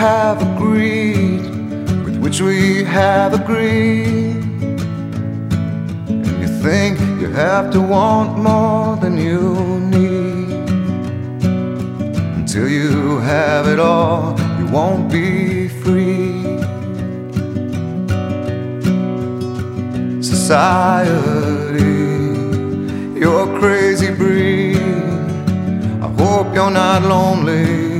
have agreed with which we have agreed. And you think you have to want more than you need. Until you have it all, you won't be free. Society, you're crazy breed. I hope you're not lonely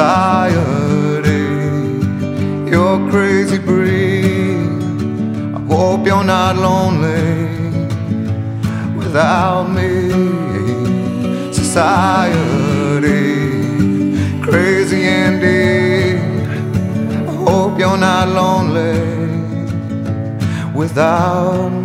Society, you're crazy breed. I hope you're not lonely without me. Society, crazy indeed. I hope you're not lonely without me.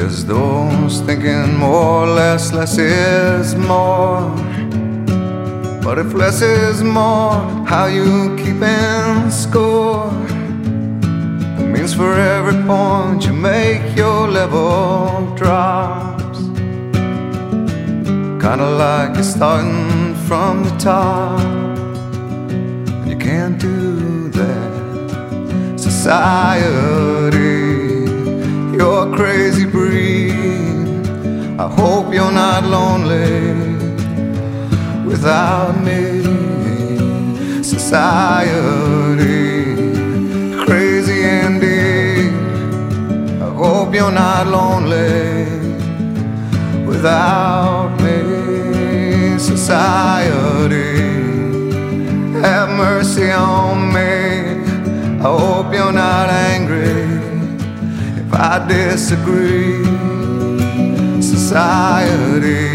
There's those thinking more, less, less is more. But if less is more, how you keeping score? It means for every point you make, your level drops. Kinda like you're starting from the top. And you can't do that. Society I hope you're not lonely without me. Society, crazy indeed. I hope you're not lonely without me. Society, have mercy on me. I hope you're not angry. If I disagree. Society,